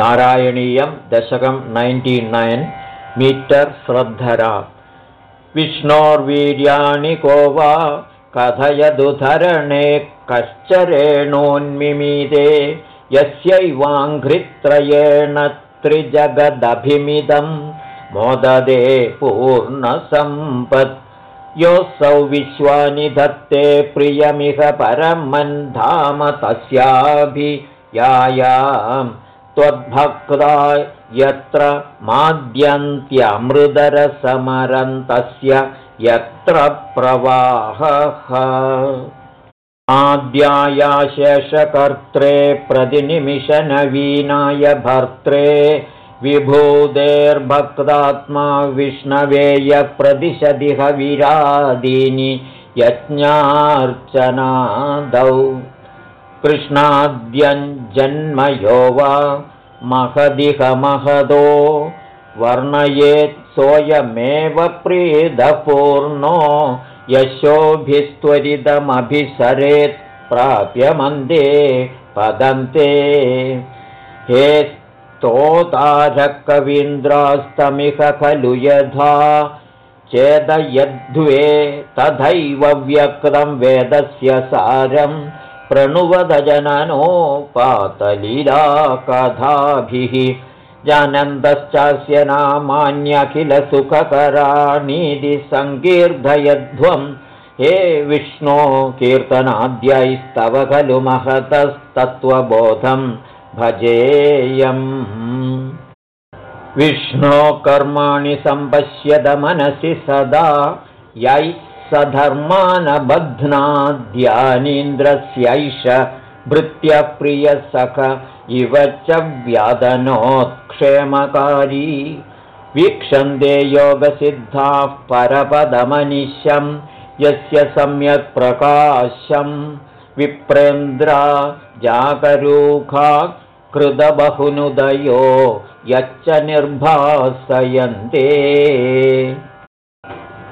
नारायणीयं दशकं ninety nine metre श्रद्धरा। विष्णोर्वीर्याणि को वा कथयदुधरणे कश्चरेणोन्मिमीते यस्यैवाङ्घ्रित्रयेण त्रिजगदभिमिदं मोददे पूर्णसम्पत्। योऽसौ विश्वानि धत्ते प्रियमिह परमन्धाम तस्याभियायाम् त्वद्भक्ता यत्र माद्यन्त्यमृदरसमरन्तस्य यत्र प्रवाहः। आद्यायाशेषकर्त्रे प्रतिनिमिषनवीनाय भर्त्रे विभूतेर्भक्तात्मा विष्णवे यः प्रतिशदिह विरादीनि यज्ञार्चनादौ। कृष्णाद्यञ्जन्मयो वा महदिह महदो वर्णयेत् सोऽयमेव प्रीदपूर्णो यशोभिस्त्वरितमभिसरेत् प्राप्यमन्दे पदन्ते। हे स्तोतारकवीन्द्रास्तमिह खलु यथा चेदयद्वे तथैव व्यक्तं वेदस्य सारं प्रणुवदजननो पातलीला कथाभिः जानन्दश्चास्य नामान्यखिलसुखकराणीति सङ्कीर्धयध्वं हे विष्णो कीर्तनाद्यैस्तव खलु महतस्तत्त्वबोधं। भजेयम्। विष्णो कर्माणि सम्पश्यत मनसि सदा। यैः सधर्मानबध्नाद्यानीन्द्रस्यैष भृत्यप्रियसख इव च व्यादनोत्क्षेमकारी वीक्षन्ते योगसिद्धाः परपदमनिशं यस्य सम्यक् प्रकाशं। विप्रेन्द्रा जागरूखा कृतबहुनुदयो यच्च निर्भासयन्ते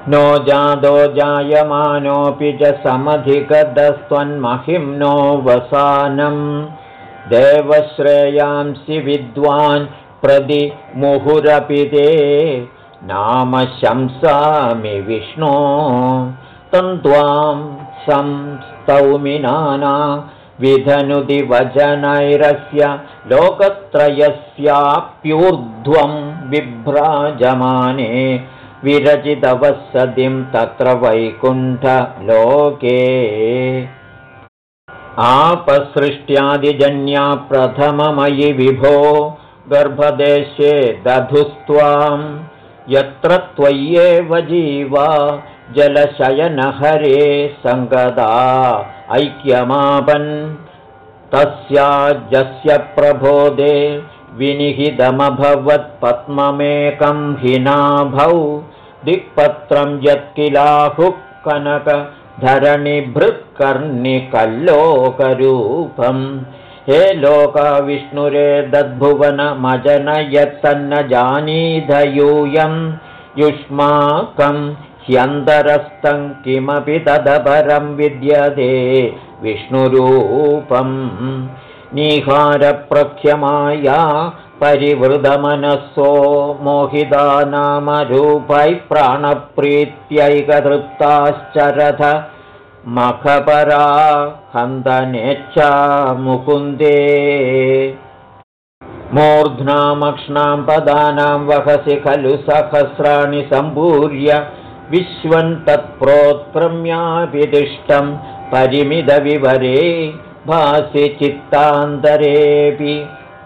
नो जादो जायमानोऽपि च समधिगतस्त्वन्महिम्नो वसानम् देवश्रेयांसि विद्वान् प्रदि मुहुरपि ते नाम शंसामि विष्णो। तन्त्वां संस्तौमि नाना। विधनुदिवचनैरस्य लोकत्रयस्याप्यूर्ध्वं विभ्राजमाने विरचितवसतिं तत्र वैकुण्ठलोके। आपसृष्ट्यादिजन्या प्रथममयि विभो गर्भदेशे दधुस्त्वां यत्र त्वय्येव जीवा जलशयनहरे सङ्गदा ऐक्यमापन्। तस्याजस्य प्रबोधे विनिहितमभवत्पद्ममेकं हिनाभौ दिक्पत्रं यत्किलाहुः कनकधरणिभृत्कर्णिकल्लोकरूपं हे लोकाविष्णुरे दद्भुवनमजन यत्तन्न जानीधयूयं युष्माकं ह्यन्तरस्थं किमपि तदपरं विद्यते विष्णुरूपम् निहारप्रख्यमाया परिवृतमनसो मोहिता नामरूपैः प्राणप्रीत्यैकतृप्ताश्चरथ मखपरा हन्तनेच्छा मुकुन्दे। मूर्ध्नामक्ष्णां पदानां वहसि खलु सहस्राणि सम्पूर्य विश्वं तत्प्रोत्क्रम्याभिदिष्टं परिमितविवरे भासि चित्तान्तरेऽपि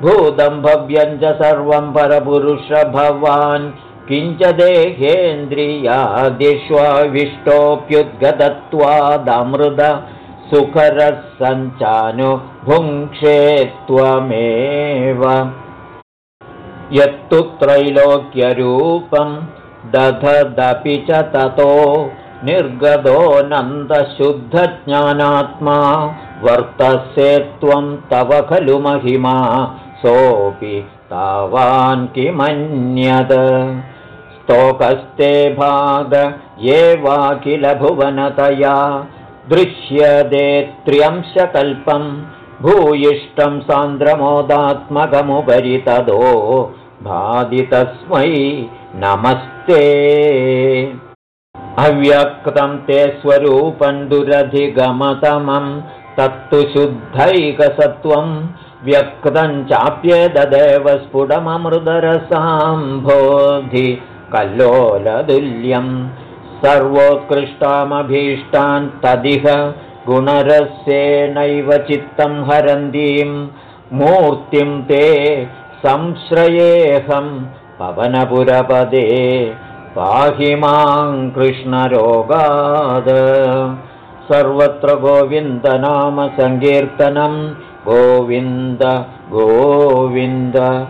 भूतं भव्यं च सर्वं परपुरुष भवान् किञ्च देहेन्द्रियादिष्वाविष्टोऽप्युद्गतत्वादमृद सुखरः सञ्चानुभुङ्क्षे त्वमेव यत्तु त्रैलोक्यरूपं दधदपि च ततो निर्गतो नन्दशुद्धज्ञानात्मा वर्तसे त्वं तव खलु महिमा सोऽपि तावान् किमन्यद? स्तोकस्ते भाग एवाखिलभुवनतया दृश्यते त्र्यंशकल्पं भूयिष्ठं सान्द्रमोदात्मकमुपरि तदो भादि तस्मै नमस्ते अव्यक्तं ते स्वरूपं दुरधिगमतमं तत्तु शुद्धैकसत्त्वं व्यक्तं चाप्येददेव स्फुटममृदरसाम्भोधि कल्लोलदुल्यं। सर्वोत्कृष्टामभीष्टान् तदिह गुणरस्येनैव चित्तं हरन्तीं मूर्तिं ते संश्रयेऽहं पवनपुरपदे पाहि मां कृष्णरोगाद। सर्वत्र गोविन्दनामसङ्कीर्तनं गोविन्द गोविन्द